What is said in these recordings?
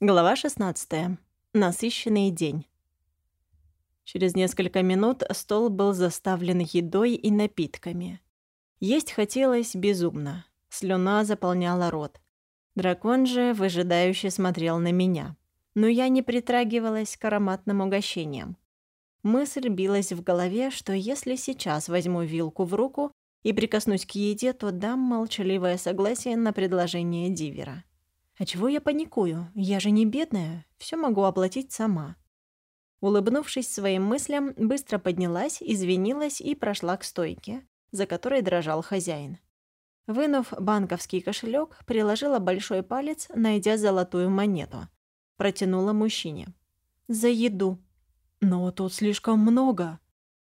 Глава 16. Насыщенный день. Через несколько минут стол был заставлен едой и напитками. Есть хотелось безумно. Слюна заполняла рот. Дракон же выжидающе смотрел на меня. Но я не притрагивалась к ароматным угощениям. Мысль билась в голове, что если сейчас возьму вилку в руку и прикоснусь к еде, то дам молчаливое согласие на предложение Дивера. А чего я паникую? Я же не бедная, все могу оплатить сама. Улыбнувшись своим мыслям, быстро поднялась, извинилась и прошла к стойке, за которой дрожал хозяин. Вынув банковский кошелек, приложила большой палец, найдя золотую монету. Протянула мужчине. «За еду». «Но тут слишком много».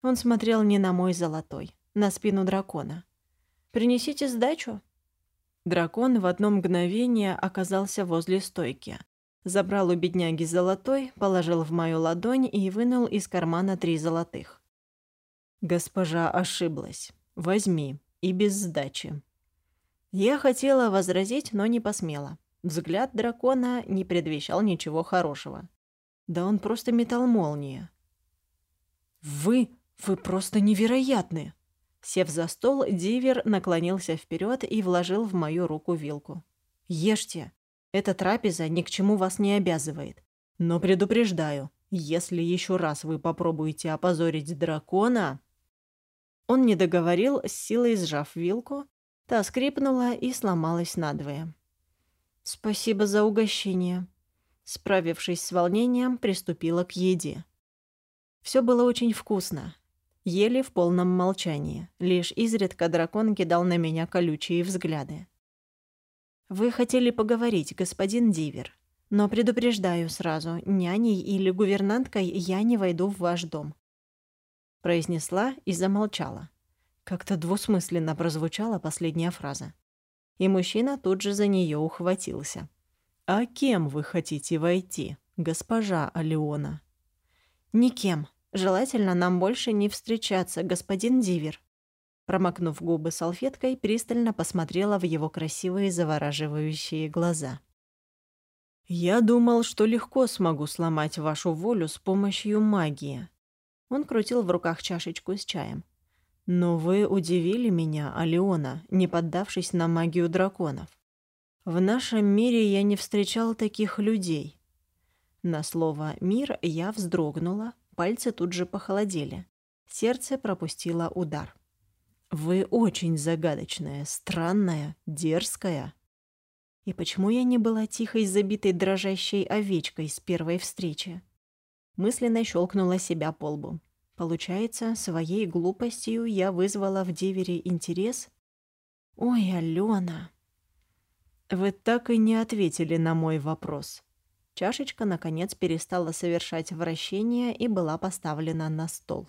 Он смотрел не на мой золотой, на спину дракона. «Принесите сдачу», Дракон в одно мгновение оказался возле стойки. Забрал у бедняги золотой, положил в мою ладонь и вынул из кармана три золотых. «Госпожа ошиблась. Возьми. И без сдачи». Я хотела возразить, но не посмела. Взгляд дракона не предвещал ничего хорошего. Да он просто метал молнии. «Вы... вы просто невероятны!» Сев за стол, Дивер наклонился вперед и вложил в мою руку вилку. «Ешьте. Эта трапеза ни к чему вас не обязывает. Но предупреждаю, если еще раз вы попробуете опозорить дракона...» Он не договорил, с силой сжав вилку, та скрипнула и сломалась надвое. «Спасибо за угощение». Справившись с волнением, приступила к еде. Все было очень вкусно, Ели в полном молчании. Лишь изредка дракон кидал на меня колючие взгляды. «Вы хотели поговорить, господин Дивер. Но предупреждаю сразу, няней или гувернанткой я не войду в ваш дом». Произнесла и замолчала. Как-то двусмысленно прозвучала последняя фраза. И мужчина тут же за нее ухватился. «А кем вы хотите войти, госпожа Алеона?» «Никем», Желательно нам больше не встречаться, господин Дивер». Промокнув губы салфеткой, пристально посмотрела в его красивые завораживающие глаза. «Я думал, что легко смогу сломать вашу волю с помощью магии». Он крутил в руках чашечку с чаем. «Но вы удивили меня, Алиона, не поддавшись на магию драконов. В нашем мире я не встречал таких людей». На слово «мир» я вздрогнула, Пальцы тут же похолодели. Сердце пропустило удар. «Вы очень загадочная, странная, дерзкая». И почему я не была тихой, забитой дрожащей овечкой с первой встречи? Мысленно щелкнула себя по лбу. Получается, своей глупостью я вызвала в Дивере интерес? «Ой, Алена!» «Вы так и не ответили на мой вопрос. Чашечка, наконец, перестала совершать вращение и была поставлена на стол.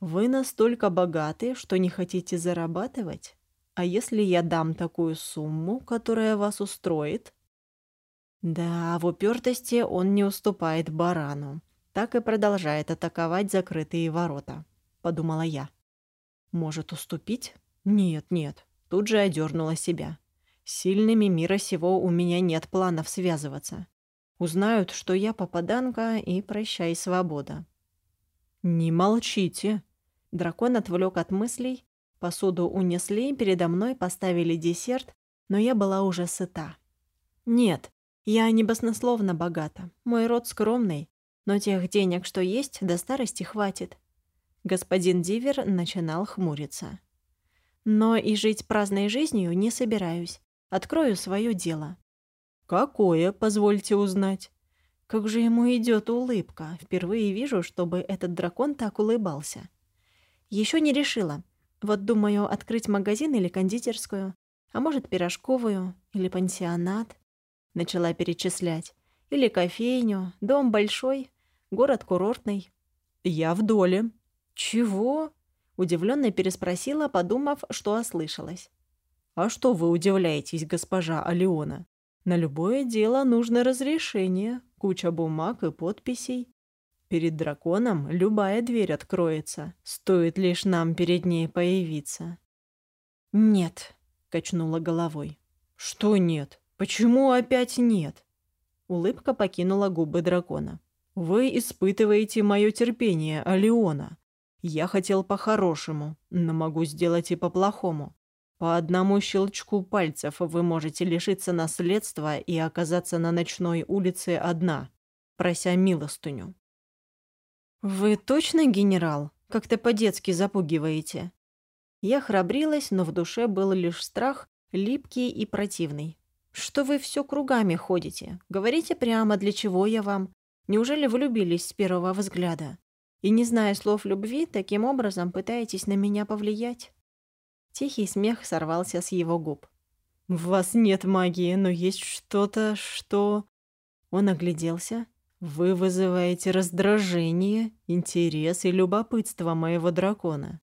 «Вы настолько богаты, что не хотите зарабатывать? А если я дам такую сумму, которая вас устроит?» Да, в упертости он не уступает барану. Так и продолжает атаковать закрытые ворота, подумала я. Может, уступить? Нет, нет. Тут же одернула себя. Сильными мира сего у меня нет планов связываться. Узнают, что я попаданка, и прощай, свобода. «Не молчите!» Дракон отвлек от мыслей. Посуду унесли, передо мной поставили десерт, но я была уже сыта. «Нет, я не баснословно богата. Мой род скромный, но тех денег, что есть, до старости хватит». Господин Дивер начинал хмуриться. «Но и жить праздной жизнью не собираюсь. Открою свое дело. «Какое, позвольте узнать?» Как же ему идет улыбка. Впервые вижу, чтобы этот дракон так улыбался. Еще не решила. Вот думаю, открыть магазин или кондитерскую, а может, пирожковую или пансионат. Начала перечислять. Или кофейню, дом большой, город курортный. Я в доле. Чего? Удивленно переспросила, подумав, что ослышалась. «А что вы удивляетесь, госпожа Алиона? На любое дело нужно разрешение, куча бумаг и подписей. Перед драконом любая дверь откроется, стоит лишь нам перед ней появиться. «Нет», — качнула головой. «Что нет? Почему опять нет?» Улыбка покинула губы дракона. «Вы испытываете мое терпение, Алиона. Я хотел по-хорошему, но могу сделать и по-плохому. По одному щелчку пальцев вы можете лишиться наследства и оказаться на ночной улице одна, прося милостыню». «Вы точно генерал? Как-то по-детски запугиваете». Я храбрилась, но в душе был лишь страх, липкий и противный. «Что вы все кругами ходите? Говорите прямо, для чего я вам? Неужели влюбились с первого взгляда? И, не зная слов любви, таким образом пытаетесь на меня повлиять?» Тихий смех сорвался с его губ. «В вас нет магии, но есть что-то, что...» Он огляделся. «Вы вызываете раздражение, интерес и любопытство моего дракона.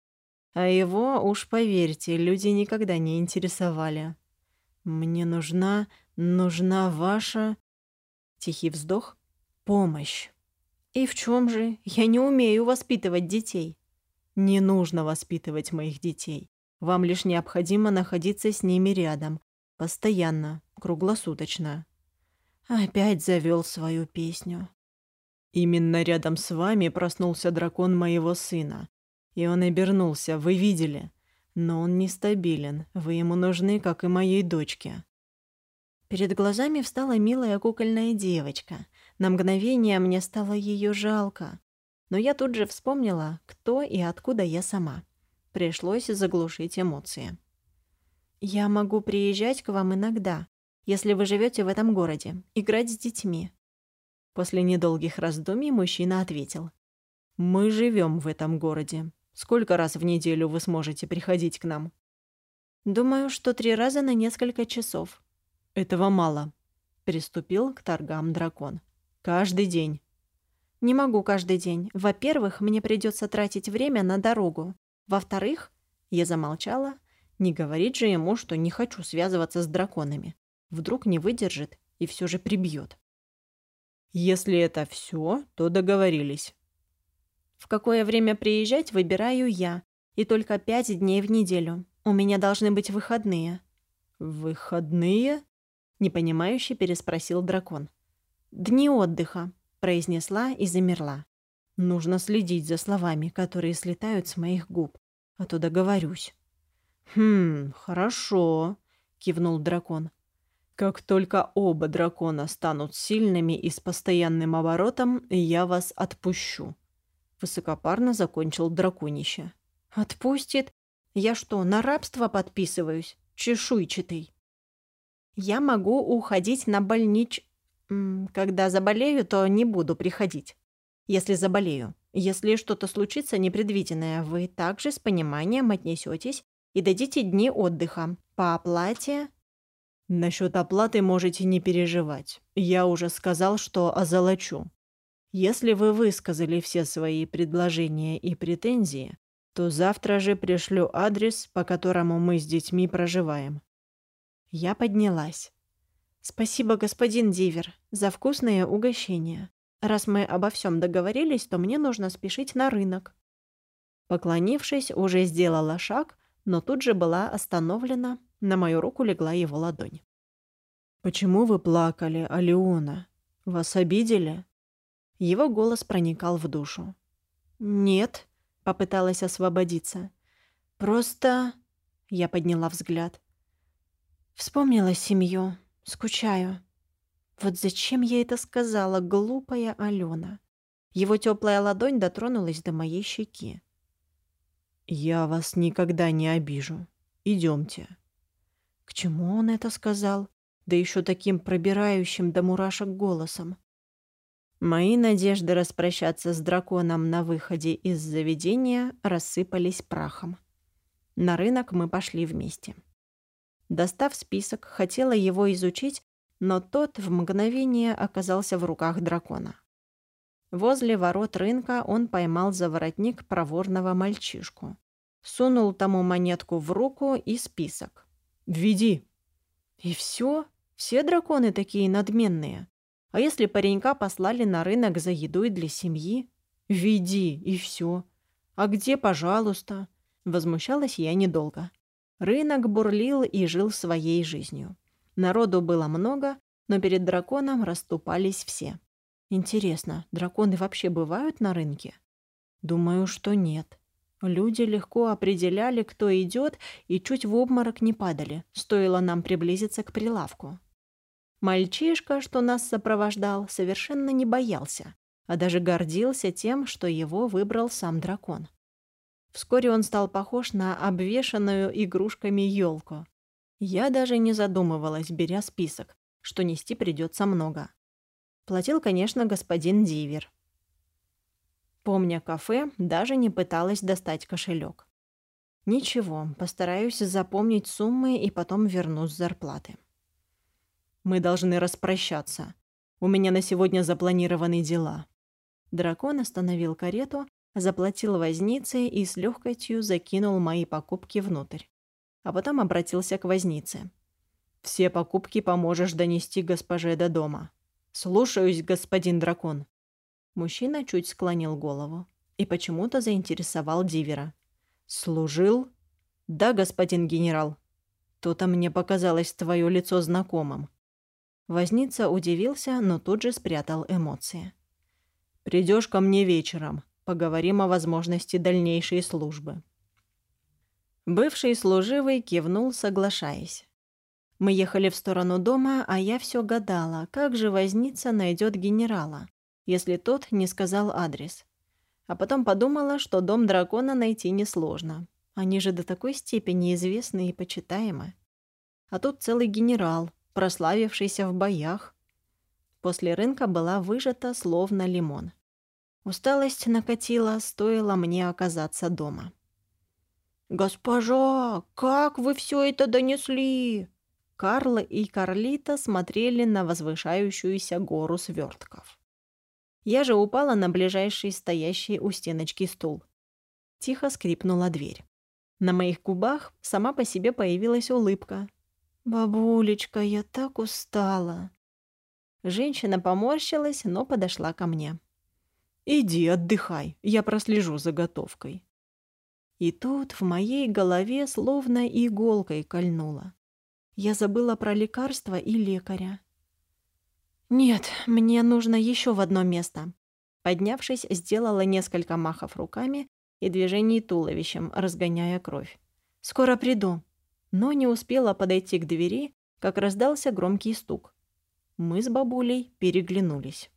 А его, уж поверьте, люди никогда не интересовали. Мне нужна, нужна ваша...» Тихий вздох. «Помощь. И в чем же? Я не умею воспитывать детей». «Не нужно воспитывать моих детей. Вам лишь необходимо находиться с ними рядом. Постоянно, круглосуточно». Опять завел свою песню. «Именно рядом с вами проснулся дракон моего сына. И он обернулся, вы видели. Но он нестабилен, вы ему нужны, как и моей дочке». Перед глазами встала милая кукольная девочка. На мгновение мне стало ее жалко. Но я тут же вспомнила, кто и откуда я сама. Пришлось заглушить эмоции. «Я могу приезжать к вам иногда, если вы живете в этом городе, играть с детьми». После недолгих раздумий мужчина ответил. «Мы живем в этом городе. Сколько раз в неделю вы сможете приходить к нам?» «Думаю, что три раза на несколько часов». «Этого мало», — приступил к торгам дракон. «Каждый день». «Не могу каждый день. Во-первых, мне придется тратить время на дорогу. Во-вторых, я замолчала. Не говорить же ему, что не хочу связываться с драконами. Вдруг не выдержит и все же прибьет. Если это все, то договорились. В какое время приезжать, выбираю я. И только пять дней в неделю. У меня должны быть выходные. Выходные? Непонимающе переспросил дракон. Дни отдыха, произнесла и замерла. Нужно следить за словами, которые слетают с моих губ, а то договорюсь. «Хм, хорошо», — кивнул дракон. «Как только оба дракона станут сильными и с постоянным оборотом, я вас отпущу». Высокопарно закончил драконище. «Отпустит? Я что, на рабство подписываюсь? Чешуйчатый». «Я могу уходить на больнич... Когда заболею, то не буду приходить если заболею. Если что-то случится непредвиденное, вы также с пониманием отнесетесь и дадите дни отдыха. По оплате... Насчет оплаты можете не переживать. Я уже сказал, что озолочу. Если вы высказали все свои предложения и претензии, то завтра же пришлю адрес, по которому мы с детьми проживаем. Я поднялась. Спасибо, господин Дивер, за вкусное угощение. Раз мы обо всем договорились, то мне нужно спешить на рынок». Поклонившись, уже сделала шаг, но тут же была остановлена. На мою руку легла его ладонь. «Почему вы плакали, Алиона? Вас обидели?» Его голос проникал в душу. «Нет», — попыталась освободиться. «Просто...» — я подняла взгляд. «Вспомнила семью. Скучаю. Вот зачем я это сказала, глупая Алена? Его теплая ладонь дотронулась до моей щеки. «Я вас никогда не обижу. Идемте». К чему он это сказал? Да еще таким пробирающим до мурашек голосом. Мои надежды распрощаться с драконом на выходе из заведения рассыпались прахом. На рынок мы пошли вместе. Достав список, хотела его изучить, но тот в мгновение оказался в руках дракона. Возле ворот рынка он поймал за воротник проворного мальчишку. Сунул тому монетку в руку и список. «Введи!» И все? Все драконы такие надменные. А если паренька послали на рынок за едой для семьи? «Веди!» и все. «А где, пожалуйста?» Возмущалась я недолго. Рынок бурлил и жил своей жизнью. Народу было много, но перед драконом расступались все. Интересно, драконы вообще бывают на рынке? Думаю, что нет. Люди легко определяли, кто идет, и чуть в обморок не падали, стоило нам приблизиться к прилавку. Мальчишка, что нас сопровождал, совершенно не боялся, а даже гордился тем, что его выбрал сам дракон. Вскоре он стал похож на обвешанную игрушками елку. Я даже не задумывалась, беря список, что нести придется много. Платил, конечно, господин Дивер. Помня кафе, даже не пыталась достать кошелек. Ничего, постараюсь запомнить суммы и потом верну с зарплаты. Мы должны распрощаться. У меня на сегодня запланированы дела. Дракон остановил карету, заплатил вознице и с легкостью закинул мои покупки внутрь. А потом обратился к вознице. «Все покупки поможешь донести госпоже до дома». «Слушаюсь, господин дракон». Мужчина чуть склонил голову и почему-то заинтересовал Дивера. «Служил?» «Да, господин генерал». «То-то мне показалось твое лицо знакомым». Возница удивился, но тут же спрятал эмоции. «Придешь ко мне вечером. Поговорим о возможности дальнейшей службы». Бывший служивый кивнул, соглашаясь. Мы ехали в сторону дома, а я все гадала, как же возница найдет генерала, если тот не сказал адрес. А потом подумала, что дом дракона найти несложно. Они же до такой степени известны и почитаемы. А тут целый генерал, прославившийся в боях. После рынка была выжата словно лимон. Усталость накатила, стоило мне оказаться дома. «Госпожа, как вы все это донесли?» Карл и Карлита смотрели на возвышающуюся гору свертков. Я же упала на ближайший стоящий у стеночки стул. Тихо скрипнула дверь. На моих губах сама по себе появилась улыбка. «Бабулечка, я так устала». Женщина поморщилась, но подошла ко мне. «Иди, отдыхай, я прослежу за готовкой». И тут в моей голове словно иголкой кольнуло. Я забыла про лекарства и лекаря. «Нет, мне нужно еще в одно место». Поднявшись, сделала несколько махов руками и движений туловищем, разгоняя кровь. «Скоро приду». Но не успела подойти к двери, как раздался громкий стук. Мы с бабулей переглянулись.